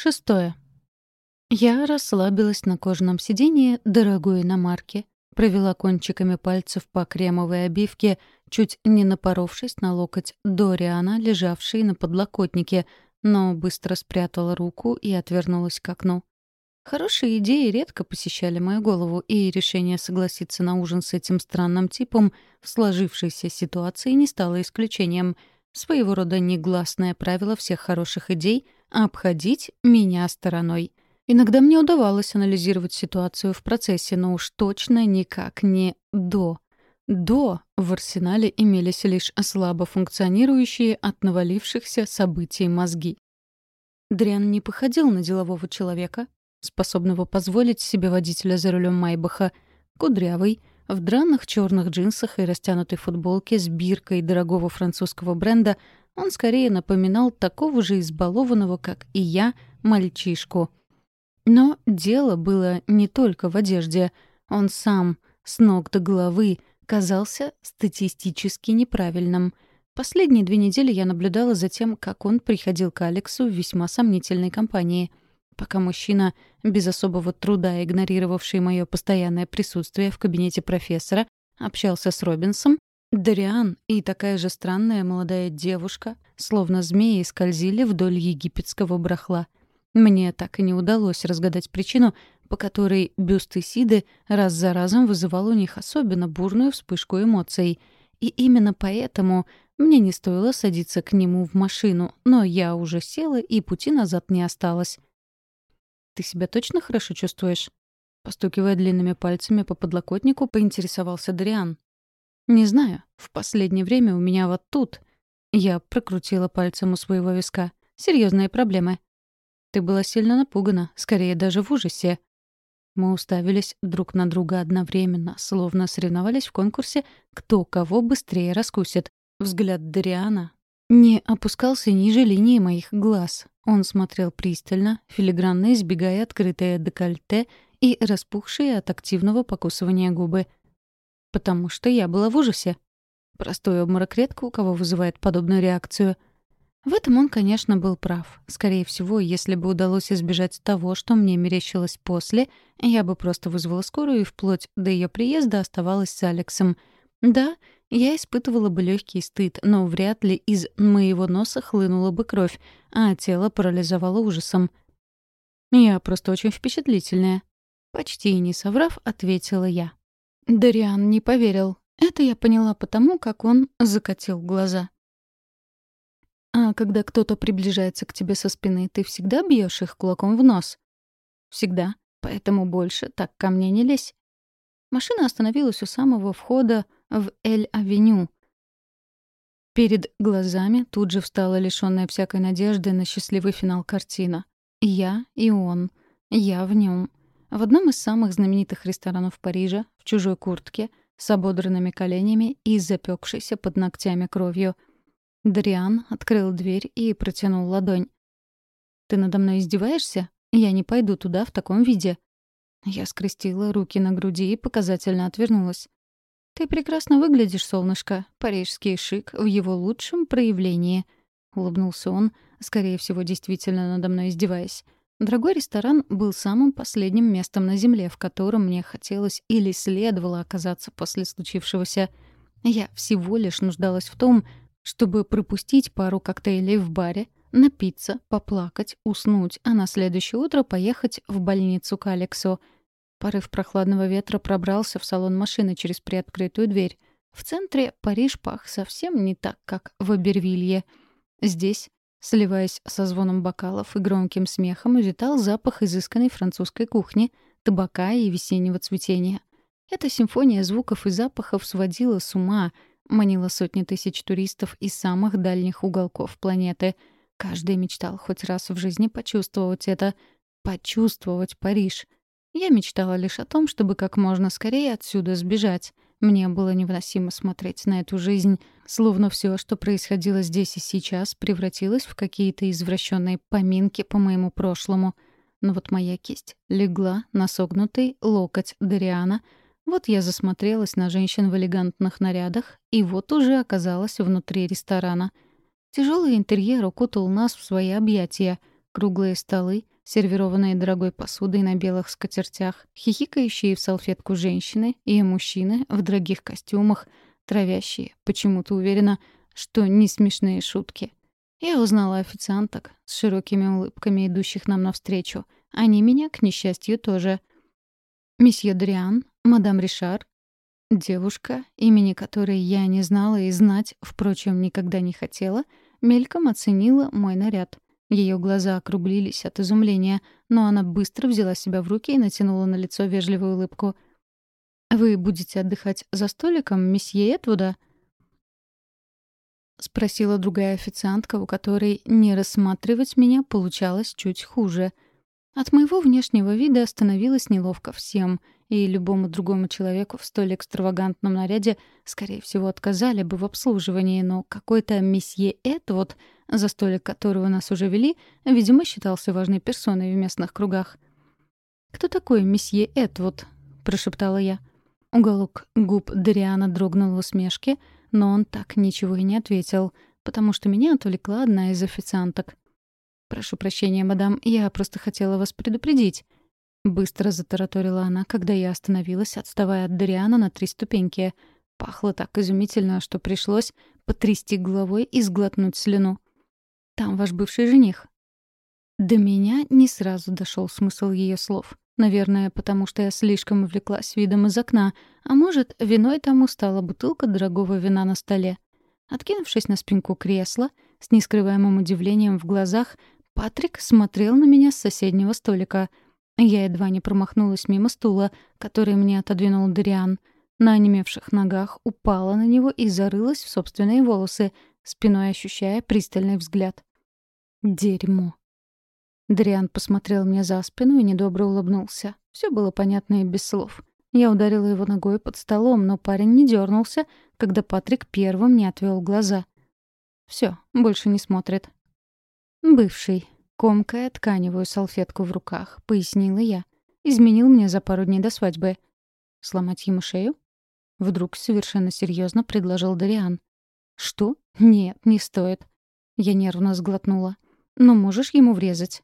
Шестое. Я расслабилась на кожаном сиденье дорогой иномарки, провела кончиками пальцев по кремовой обивке, чуть не напоровшись на локоть Дориана, лежавший на подлокотнике, но быстро спрятала руку и отвернулась к окну. Хорошие идеи редко посещали мою голову, и решение согласиться на ужин с этим странным типом в сложившейся ситуации не стало исключением. Своего рода негласное правило всех хороших идей — обходить меня стороной — Иногда мне удавалось анализировать ситуацию в процессе, но уж точно никак не до. До в арсенале имелись лишь слабо функционирующие от навалившихся событий мозги. Дриан не походил на делового человека, способного позволить себе водителя за рулем Майбаха, кудрявый, в драных черных джинсах и растянутой футболке с биркой дорогого французского бренда, он скорее напоминал такого же избалованного, как и я, мальчишку — но дело было не только в одежде. Он сам, с ног до головы, казался статистически неправильным. Последние две недели я наблюдала за тем, как он приходил к Алексу в весьма сомнительной компании. Пока мужчина, без особого труда игнорировавший мое постоянное присутствие в кабинете профессора, общался с Робинсом, Дариан и такая же странная молодая девушка, словно змеи, скользили вдоль египетского брахла — мне так и не удалось разгадать причину, по которой бюст Исиды раз за разом вызывал у них особенно бурную вспышку эмоций. И именно поэтому мне не стоило садиться к нему в машину, но я уже села, и пути назад не осталось. «Ты себя точно хорошо чувствуешь?» Постукивая длинными пальцами по подлокотнику, поинтересовался Дариан. «Не знаю. В последнее время у меня вот тут...» Я прокрутила пальцем у своего виска. Серьезные проблемы. Ты была сильно напугана, скорее даже в ужасе. Мы уставились друг на друга одновременно, словно соревновались в конкурсе «Кто кого быстрее раскусит». Взгляд Дариана не опускался ниже линии моих глаз. Он смотрел пристально, филигранно избегая открытое декольте и распухшие от активного покусывания губы. Потому что я была в ужасе. Простой обморок редко у кого вызывает подобную реакцию — в этом он, конечно, был прав. Скорее всего, если бы удалось избежать того, что мне мерещилось после, я бы просто вызвала скорую и вплоть до ее приезда оставалась с Алексом. Да, я испытывала бы легкий стыд, но вряд ли из моего носа хлынула бы кровь, а тело парализовало ужасом. «Я просто очень впечатлительная», — почти не соврав, ответила я. Дариан не поверил. Это я поняла потому, как он закатил глаза. А когда кто-то приближается к тебе со спины, ты всегда бьешь их кулаком в нос? Всегда. Поэтому больше так ко мне не лезь. Машина остановилась у самого входа в Эль-Авеню. Перед глазами тут же встала лишённая всякой надежды на счастливый финал картина. Я и он. Я в нем. В одном из самых знаменитых ресторанов Парижа, в чужой куртке, с ободранными коленями и запекшейся под ногтями кровью — Дриан открыл дверь и протянул ладонь. «Ты надо мной издеваешься? Я не пойду туда в таком виде». Я скрестила руки на груди и показательно отвернулась. «Ты прекрасно выглядишь, солнышко. Парижский шик в его лучшем проявлении», — улыбнулся он, скорее всего, действительно надо мной издеваясь. Дорогой ресторан был самым последним местом на земле, в котором мне хотелось или следовало оказаться после случившегося. Я всего лишь нуждалась в том, чтобы пропустить пару коктейлей в баре, напиться, поплакать, уснуть, а на следующее утро поехать в больницу к Алексу. Порыв прохладного ветра пробрался в салон машины через приоткрытую дверь. В центре Париж пах совсем не так, как в Абервилье. Здесь, сливаясь со звоном бокалов и громким смехом, витал запах изысканной французской кухни, табака и весеннего цветения. Эта симфония звуков и запахов сводила с ума — манила сотни тысяч туристов из самых дальних уголков планеты. Каждый мечтал хоть раз в жизни почувствовать это, почувствовать Париж. Я мечтала лишь о том, чтобы как можно скорее отсюда сбежать. Мне было невыносимо смотреть на эту жизнь, словно все, что происходило здесь и сейчас, превратилось в какие-то извращенные поминки по моему прошлому. Но вот моя кисть легла на согнутый локоть Дариана — вот я засмотрелась на женщин в элегантных нарядах, и вот уже оказалась внутри ресторана. Тяжелый интерьер укутал нас в свои объятия. круглые столы, сервированные дорогой посудой на белых скатертях, хихикающие в салфетку женщины и мужчины в дорогих костюмах, травящие, почему-то уверена, что не смешные шутки. Я узнала официанток с широкими улыбками, идущих нам навстречу. Они меня, к несчастью, тоже. Месье Дриан, мадам Ришар, девушка, имени которой я не знала и знать, впрочем, никогда не хотела, мельком оценила мой наряд — ее глаза округлились от изумления, но она быстро взяла себя в руки и натянула на лицо вежливую улыбку. «Вы будете отдыхать за столиком, месье Этвуда?» — спросила другая официантка, у которой не рассматривать меня получалось чуть хуже. От моего внешнего вида становилось неловко всем, и любому другому человеку в столь экстравагантном наряде, скорее всего, отказали бы в обслуживании, но какой-то месье Этвуд — за столик которого нас уже вели, видимо, считался важной персоной в местных кругах. «Кто такой месье Этвуд?» — прошептала я. Уголок губ Дариана дрогнул в усмешке, но он так ничего и не ответил, потому что меня отвлекла одна из официанток. «Прошу прощения, мадам, я просто хотела вас предупредить». Быстро затараторила она, когда я остановилась, отставая от Дариана на три ступеньки. Пахло так изумительно, что пришлось потрясти головой и сглотнуть слюну. Там ваш бывший жених». До меня не сразу дошел смысл ее слов. Наверное, потому что я слишком увлеклась видом из окна, а может, виной тому стала бутылка дорогого вина на столе. Откинувшись на спинку кресла, с нескрываемым удивлением в глазах, Патрик смотрел на меня с соседнего столика. Я едва не промахнулась мимо стула, который мне отодвинул Дариан. На онемевших ногах упала на него и зарылась в собственные волосы, спиной ощущая пристальный взгляд. Дерьмо. Дриан посмотрел мне за спину и недобро улыбнулся. Все было понятно и без слов. Я ударила его ногой под столом, но парень не дернулся, когда Патрик первым не отвел глаза. Все, больше не смотрит. Бывший, комкая тканевую салфетку в руках, пояснила я. Изменил мне за пару дней до свадьбы. Сломать ему шею? Вдруг совершенно серьезно предложил Дариан. Что? Нет, не стоит. Я нервно сглотнула но можешь ему врезать».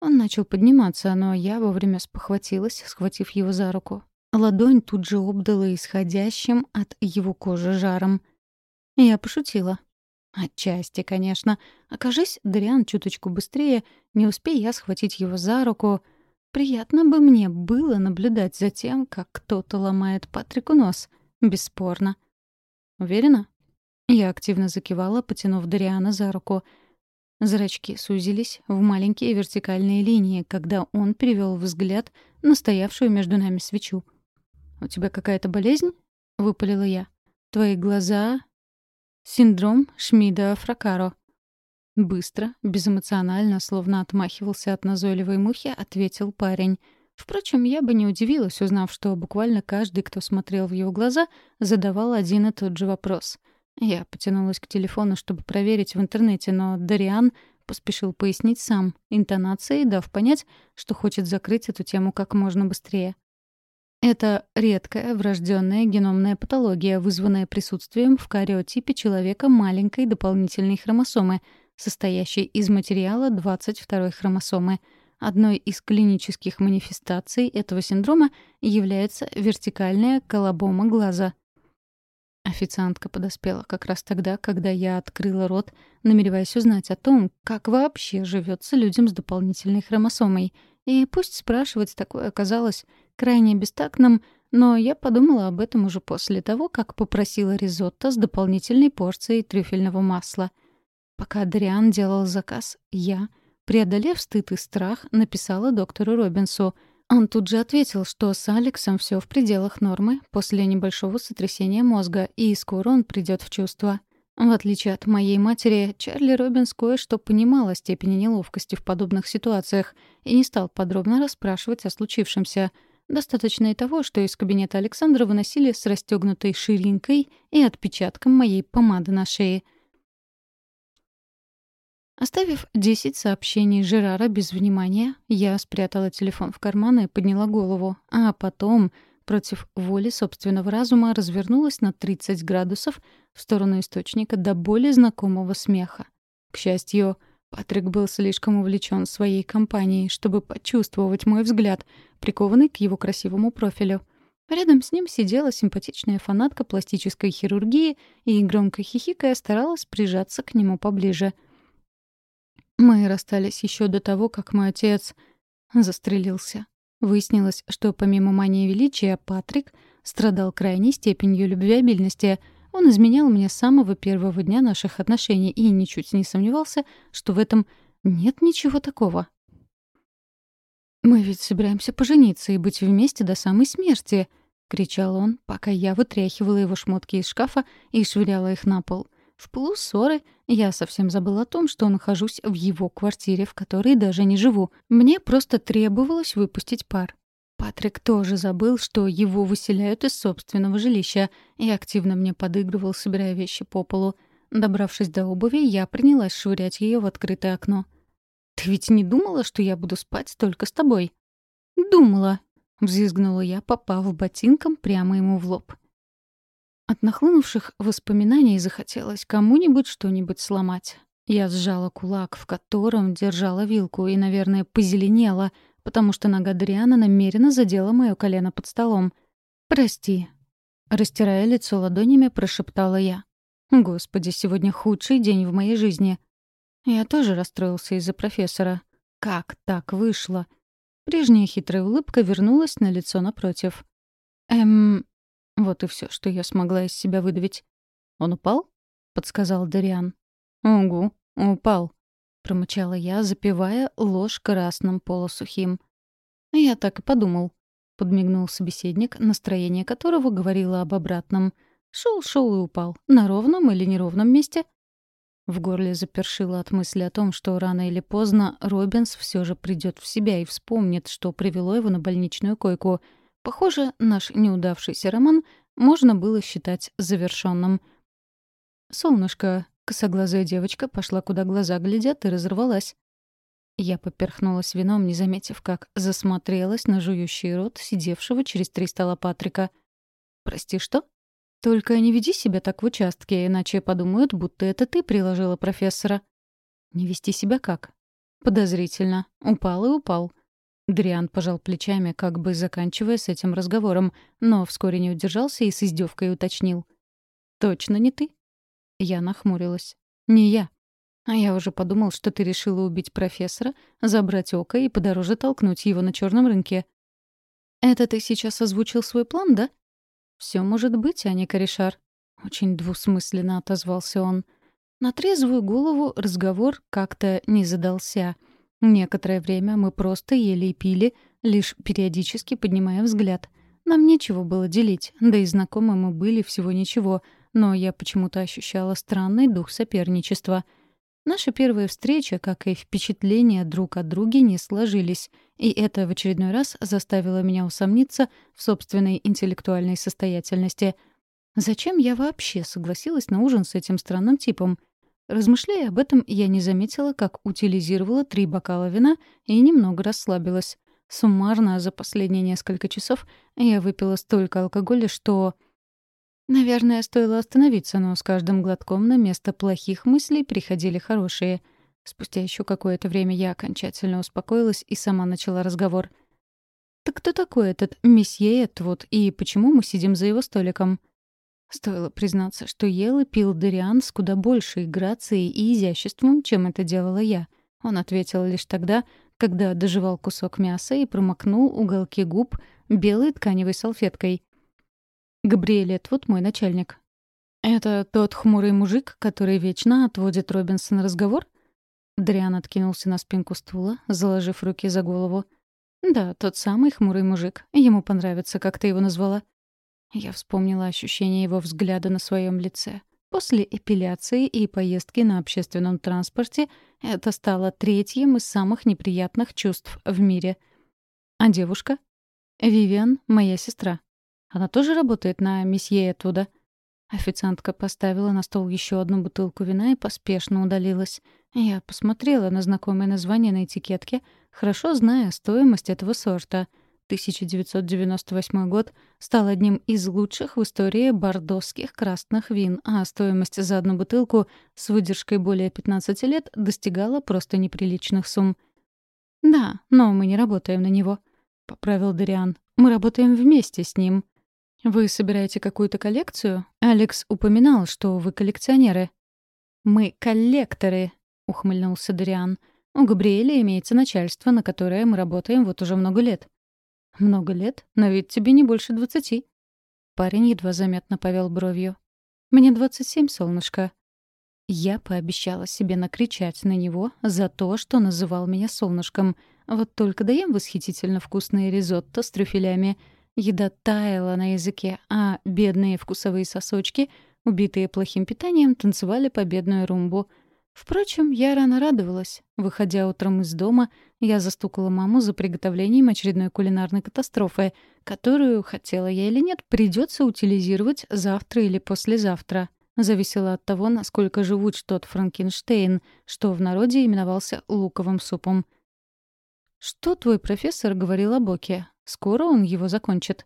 Он начал подниматься, но я вовремя спохватилась, схватив его за руку. Ладонь тут же обдала исходящим от его кожи жаром. Я пошутила. Отчасти, конечно. Окажись, Дариан чуточку быстрее, не успей я схватить его за руку. Приятно бы мне было наблюдать за тем, как кто-то ломает Патрику нос. Бесспорно. Уверена? Я активно закивала, потянув Дариана за руку — Зрачки сузились в маленькие вертикальные линии, когда он перевел взгляд на стоявшую между нами свечу. «У тебя какая-то болезнь?» — выпалила я. «Твои глаза...» «Синдром Шмида-Фракаро». Быстро, безэмоционально, словно отмахивался от назойливой мухи, ответил парень. Впрочем, я бы не удивилась, узнав, что буквально каждый, кто смотрел в его глаза, задавал один и тот же вопрос — я потянулась к телефону, чтобы проверить в интернете, но Дариан поспешил пояснить сам, интонацией дав понять, что хочет закрыть эту тему как можно быстрее. Это редкая врожденная геномная патология, вызванная присутствием в кариотипе человека маленькой дополнительной хромосомы, состоящей из материала 22-й хромосомы. Одной из клинических манифестаций этого синдрома является вертикальная колобома глаза — Официантка подоспела как раз тогда, когда я открыла рот, намереваясь узнать о том, как вообще живется людям с дополнительной хромосомой. И пусть спрашивать такое оказалось крайне бестактным, но я подумала об этом уже после того, как попросила ризотто с дополнительной порцией трюфельного масла. Пока Дариан делал заказ, я, преодолев стыд и страх, написала доктору Робинсу — он тут же ответил, что с Алексом все в пределах нормы после небольшого сотрясения мозга, и скоро он придет в чувство. В отличие от моей матери, Чарли Робинс кое-что понимал о степени неловкости в подобных ситуациях и не стал подробно расспрашивать о случившемся. Достаточно и того, что из кабинета Александра выносили с расстегнутой ширинкой и отпечатком моей помады на шее — Оставив десять сообщений Жерара без внимания, я спрятала телефон в карман и подняла голову, а потом, против воли собственного разума, развернулась на 30 градусов в сторону источника до более знакомого смеха. К счастью, Патрик был слишком увлечен своей компанией, чтобы почувствовать мой взгляд, прикованный к его красивому профилю. Рядом с ним сидела симпатичная фанатка пластической хирургии и, громко хихикая, старалась прижаться к нему поближе. Мы расстались еще до того, как мой отец застрелился. Выяснилось, что помимо мании величия, Патрик страдал крайней степенью любвеобильности — он изменял мне с самого первого дня наших отношений и ничуть не сомневался, что в этом нет ничего такого. «Мы ведь собираемся пожениться и быть вместе до самой смерти», — кричал он, пока я вытряхивала его шмотки из шкафа и швыряла их на пол. В пылу ссоры я совсем забыла о том, что нахожусь в его квартире, в которой даже не живу. Мне просто требовалось выпустить пар. Патрик тоже забыл, что его выселяют из собственного жилища, и активно мне подыгрывал, собирая вещи по полу. Добравшись до обуви, я принялась швырять ее в открытое окно. «Ты ведь не думала, что я буду спать только с тобой?» «Думала», — взвизгнула я, попав ботинком прямо ему в лоб. От нахлынувших воспоминаний захотелось кому-нибудь что-нибудь сломать. Я сжала кулак, в котором держала вилку, и, наверное, позеленела — потому что нога Дриана намеренно задела моё колено под столом. «Прости». Растирая лицо ладонями, прошептала я. «Господи, сегодня худший день в моей жизни». Я тоже расстроился из-за профессора. Как так вышло? Прежняя хитрая улыбка вернулась на лицо напротив. «Эм...» Вот и все, что я смогла из себя выдавить. «Он упал?» — подсказал Дариан. «Угу, упал», промычала я, запивая ложь красным полусухим. «Я так и подумал», — подмигнул собеседник, настроение которого говорило об обратном. Шел-шел и упал. На ровном или неровном месте?» В горле запершило от мысли о том, что рано или поздно Робинс все же придет в себя и вспомнит, что привело его на больничную койку. Похоже, наш неудавшийся роман можно было считать завершенным. «Солнышко, Косоглазая девочка пошла, куда глаза глядят, и разорвалась. Я поперхнулась вином, не заметив, как засмотрелась на жующий рот сидевшего через три стола Патрика. «Прости, что?» «Только не веди себя так в участке, иначе подумают, будто это ты приложила профессора». «Не вести себя как?» «Подозрительно. Упал и упал». Дриан пожал плечами, как бы заканчивая с этим разговором, но вскоре не удержался и с издевкой уточнил. «Точно не ты?» Я нахмурилась. «Не я. А я уже подумал, что ты решила убить профессора, забрать око и подороже толкнуть его на черном рынке». «Это ты сейчас озвучил свой план, да?» Все может быть, а не корешар». Очень двусмысленно отозвался он. На трезвую голову разговор как-то не задался. Некоторое время мы просто ели и пили, лишь периодически поднимая взгляд. Нам нечего было делить, да и знакомы мы были всего ничего — но я почему-то ощущала странный дух соперничества. Наша первая встреча, как и впечатления друг от друга, не сложились, и это в очередной раз заставило меня усомниться в собственной интеллектуальной состоятельности. Зачем я вообще согласилась на ужин с этим странным типом? Размышляя об этом, я не заметила, как утилизировала три бокала вина и немного расслабилась. Суммарно за последние несколько часов я выпила столько алкоголя, что... Наверное, стоило остановиться, но с каждым глотком на место плохих мыслей приходили хорошие. Спустя еще какое-то время я окончательно успокоилась и сама начала разговор. «Так кто такой этот месье Этвуд, и почему мы сидим за его столиком?» Стоило признаться, что ел и пил Дориан с куда большей грацией и изяществом, чем это делала я. Он ответил лишь тогда, когда доживал кусок мяса и промокнул уголки губ белой тканевой салфеткой. Габриэль Этвуд мой начальник. Это тот хмурый мужик, который вечно отводит Робинсона разговор? Дриан откинулся на спинку стула, заложив руки за голову. Да, тот самый хмурый мужик. Ему понравится, как ты его назвала. Я вспомнила ощущение его взгляда на своем лице. После эпиляции и поездки на общественном транспорте это стало третьим из самых неприятных чувств в мире. А девушка? Вивиан — моя сестра. Она тоже работает на месье оттуда?» Официантка поставила на стол еще одну бутылку вина и поспешно удалилась. Я посмотрела на знакомое название на этикетке, хорошо зная стоимость этого сорта. 1998 год стал одним из лучших в истории бордосских красных вин, а стоимость за одну бутылку с выдержкой более 15 лет достигала просто неприличных сумм. «Да, но мы не работаем на него», — поправил Дариан. «Мы работаем вместе с ним». «Вы собираете какую-то коллекцию?» Алекс упоминал, что вы коллекционеры. «Мы коллекторы», — ухмыльнулся Дариан. «У Габриэля имеется начальство, на которое мы работаем вот уже много лет». «Много лет? Но ведь тебе не больше двадцати». Парень едва заметно повел бровью. «Мне двадцать семь, солнышко». Я пообещала себе накричать на него за то, что называл меня солнышком. Вот только даем восхитительно вкусные ризотто с трюфелями. Еда таяла на языке, а бедные вкусовые сосочки, убитые плохим питанием, танцевали победную румбу — Впрочем, я рано радовалась. Выходя утром из дома, я застукала маму за приготовлением очередной кулинарной катастрофы, которую, хотела я или нет, придется утилизировать завтра или послезавтра. Зависело от того, насколько живуч тот Франкенштейн, что в народе именовался луковым супом. «Что твой профессор говорил о Боке? Скоро он его закончит?»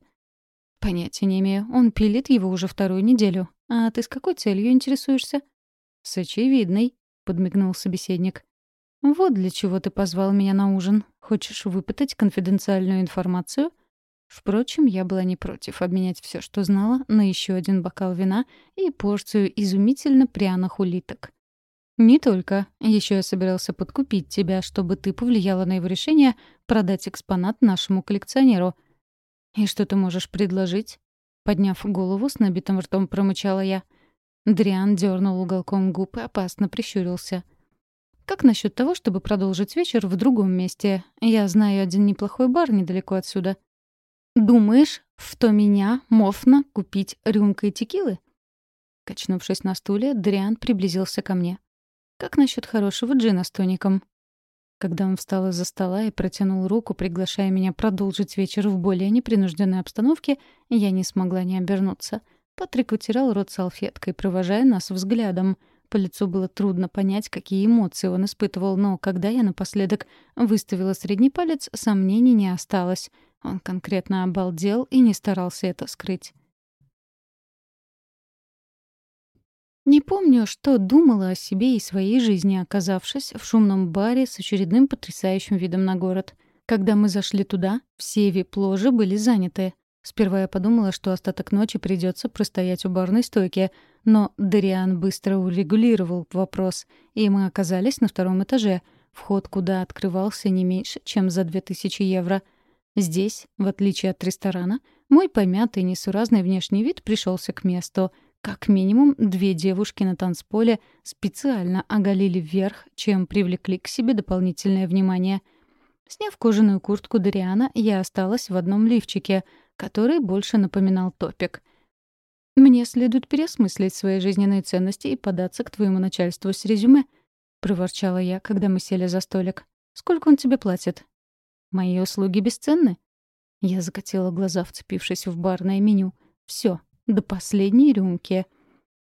«Понятия не имею. Он пилит его уже вторую неделю. А ты с какой целью интересуешься?» «С очевидной», подмигнул собеседник. «Вот для чего ты позвал меня на ужин. Хочешь выпытать конфиденциальную информацию?» Впрочем, я была не против обменять все, что знала, на еще один бокал вина и порцию изумительно пряных улиток. «Не только. Еще я собирался подкупить тебя, чтобы ты повлияла на его решение продать экспонат нашему коллекционеру. И что ты можешь предложить?» Подняв голову, с набитым ртом промычала я — Дриан дернул уголком губ и опасно прищурился. «Как насчет того, чтобы продолжить вечер в другом месте? Я знаю один неплохой бар недалеко отсюда». «Думаешь, в то меня можно купить рюмкой текилы?» Качнувшись на стуле, Дриан приблизился ко мне. «Как насчет хорошего джина с тоником?» Когда он встал из-за стола и протянул руку, приглашая меня продолжить вечер в более непринужденной обстановке, я не смогла не обернуться — Патрик вытирал рот салфеткой, провожая нас взглядом. По лицу было трудно понять, какие эмоции он испытывал, но когда я напоследок выставила средний палец, сомнений не осталось. Он конкретно обалдел и не старался это скрыть. Не помню, что думала о себе и своей жизни, оказавшись в шумном баре с очередным потрясающим видом на город. Когда мы зашли туда, все вип-ложи были заняты. Сперва я подумала, что остаток ночи придется простоять у барной стойки, но Дариан быстро урегулировал вопрос, и мы оказались на втором этаже, вход куда открывался не меньше, чем за 2000 евро. Здесь, в отличие от ресторана, мой помятый несуразный внешний вид пришелся к месту. Как минимум, две девушки на танцполе специально оголили вверх, чем привлекли к себе дополнительное внимание. Сняв кожаную куртку Дариана, я осталась в одном лифчике — который больше напоминал топик. «Мне следует переосмыслить свои жизненные ценности и податься к твоему начальству с резюме», — проворчала я, когда мы сели за столик. «Сколько он тебе платит?» «Мои услуги бесценны?» Я закатила глаза, вцепившись в барное меню. Все, до последней рюмки.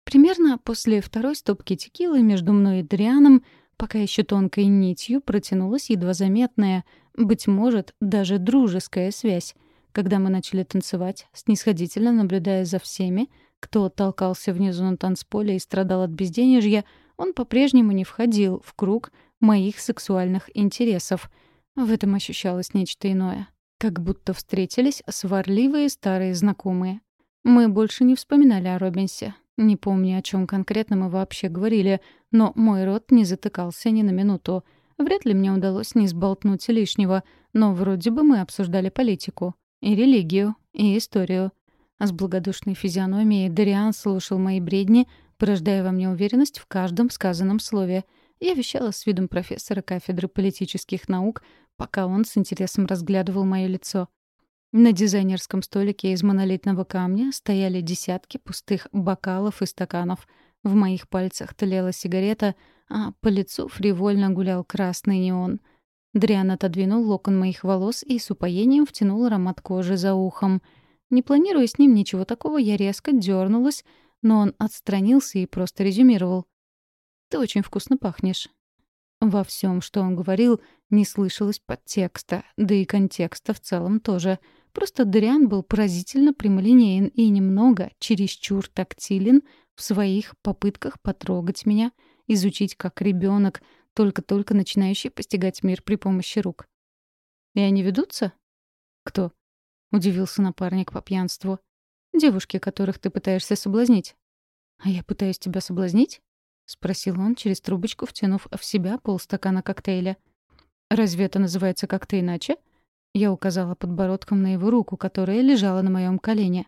Примерно после второй стопки текилы между мной и Дрианом, пока еще тонкой нитью, протянулась едва заметная, быть может, даже дружеская связь. Когда мы начали танцевать, снисходительно наблюдая за всеми, кто толкался внизу на танцполе и страдал от безденежья, он по-прежнему не входил в круг моих сексуальных интересов. В этом ощущалось нечто иное. Как будто встретились сварливые старые знакомые. Мы больше не вспоминали о Робинсе. Не помню, о чем конкретно мы вообще говорили, но мой рот не затыкался ни на минуту. Вряд ли мне удалось не сболтнуть лишнего, но вроде бы мы обсуждали политику. И религию, и историю. А с благодушной физиономией Дариан слушал мои бредни, порождая во мне уверенность в каждом сказанном слове. Я вещала с видом профессора кафедры политических наук, пока он с интересом разглядывал мое лицо. На дизайнерском столике из монолитного камня стояли десятки пустых бокалов и стаканов. В моих пальцах тлела сигарета, а по лицу фривольно гулял красный неон — Дриан отодвинул локон моих волос и с упоением втянул аромат кожи за ухом. Не планируя с ним ничего такого, я резко дернулась, но он отстранился и просто резюмировал. «Ты очень вкусно пахнешь». во всем, что он говорил, не слышалось подтекста, да и контекста в целом тоже. Просто Дариан был поразительно прямолинеен и немного, чересчур тактилен в своих попытках потрогать меня, изучить как ребенок, только-только начинающий постигать мир при помощи рук. «И они ведутся?» «Кто?» — удивился напарник по пьянству. «Девушки, которых ты пытаешься соблазнить». «А я пытаюсь тебя соблазнить?» — спросил он, через трубочку втянув в себя полстакана коктейля. «Разве это называется как-то иначе?» Я указала подбородком на его руку, которая лежала на моем колене.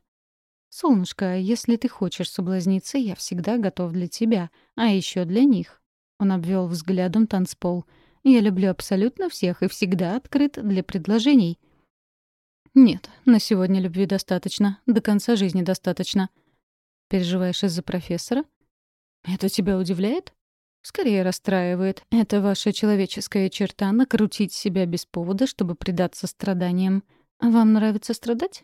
«Солнышко, если ты хочешь соблазниться, я всегда готов для тебя, а еще для них». Он обвел взглядом танцпол. «Я люблю абсолютно всех и всегда открыт для предложений». «Нет, на сегодня любви достаточно, до конца жизни достаточно». «Переживаешь из-за профессора?» «Это тебя удивляет?» «Скорее расстраивает. Это ваша человеческая черта — накрутить себя без повода, чтобы предаться страданиям. Вам нравится страдать?»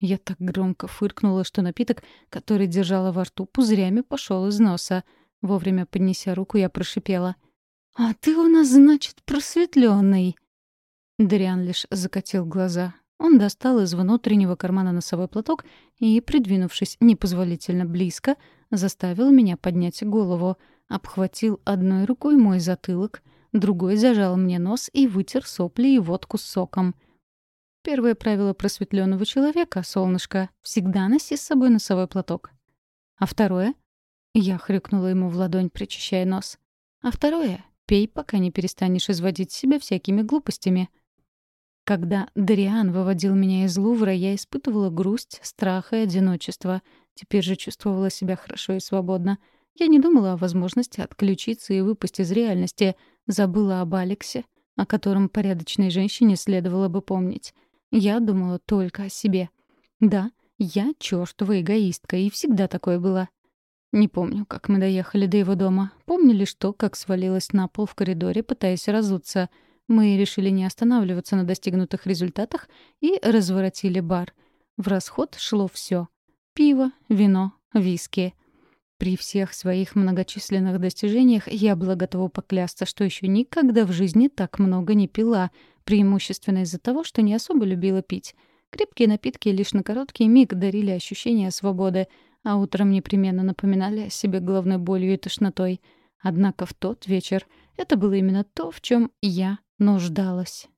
Я так громко фыркнула, что напиток, который держала во рту, пузырями пошел из носа. Вовремя поднеся руку, я прошипела. «А ты у нас, значит, просветленный. Дариан лишь закатил глаза. Он достал из внутреннего кармана носовой платок и, придвинувшись непозволительно близко, заставил меня поднять голову, обхватил одной рукой мой затылок, другой зажал мне нос и вытер сопли и водку с соком. Первое правило просветленного человека, солнышко, всегда носи с собой носовой платок. А второе? Я хрюкнула ему в ладонь, причащая нос. А второе? Пей, пока не перестанешь изводить себя всякими глупостями — когда Дариан выводил меня из Лувра, я испытывала грусть, страх и одиночество. Теперь же чувствовала себя хорошо и свободно. Я не думала о возможности отключиться и выпасть из реальности, забыла об Алексе, о котором порядочной женщине следовало бы помнить. Я думала только о себе. Да, я чёртова эгоистка, и всегда такое было. Не помню, как мы доехали до его дома. Помню лишь то, как свалилась на пол в коридоре, пытаясь разуться — мы решили не останавливаться на достигнутых результатах и разворотили бар. В расход шло все: Пиво, вино, виски. При всех своих многочисленных достижениях я была готова поклясться, что еще никогда в жизни так много не пила, преимущественно из-за того, что не особо любила пить. Крепкие напитки лишь на короткий миг дарили ощущение свободы, а утром непременно напоминали о себе головной болью и тошнотой. Однако в тот вечер это было именно то, в чем я нуждалась.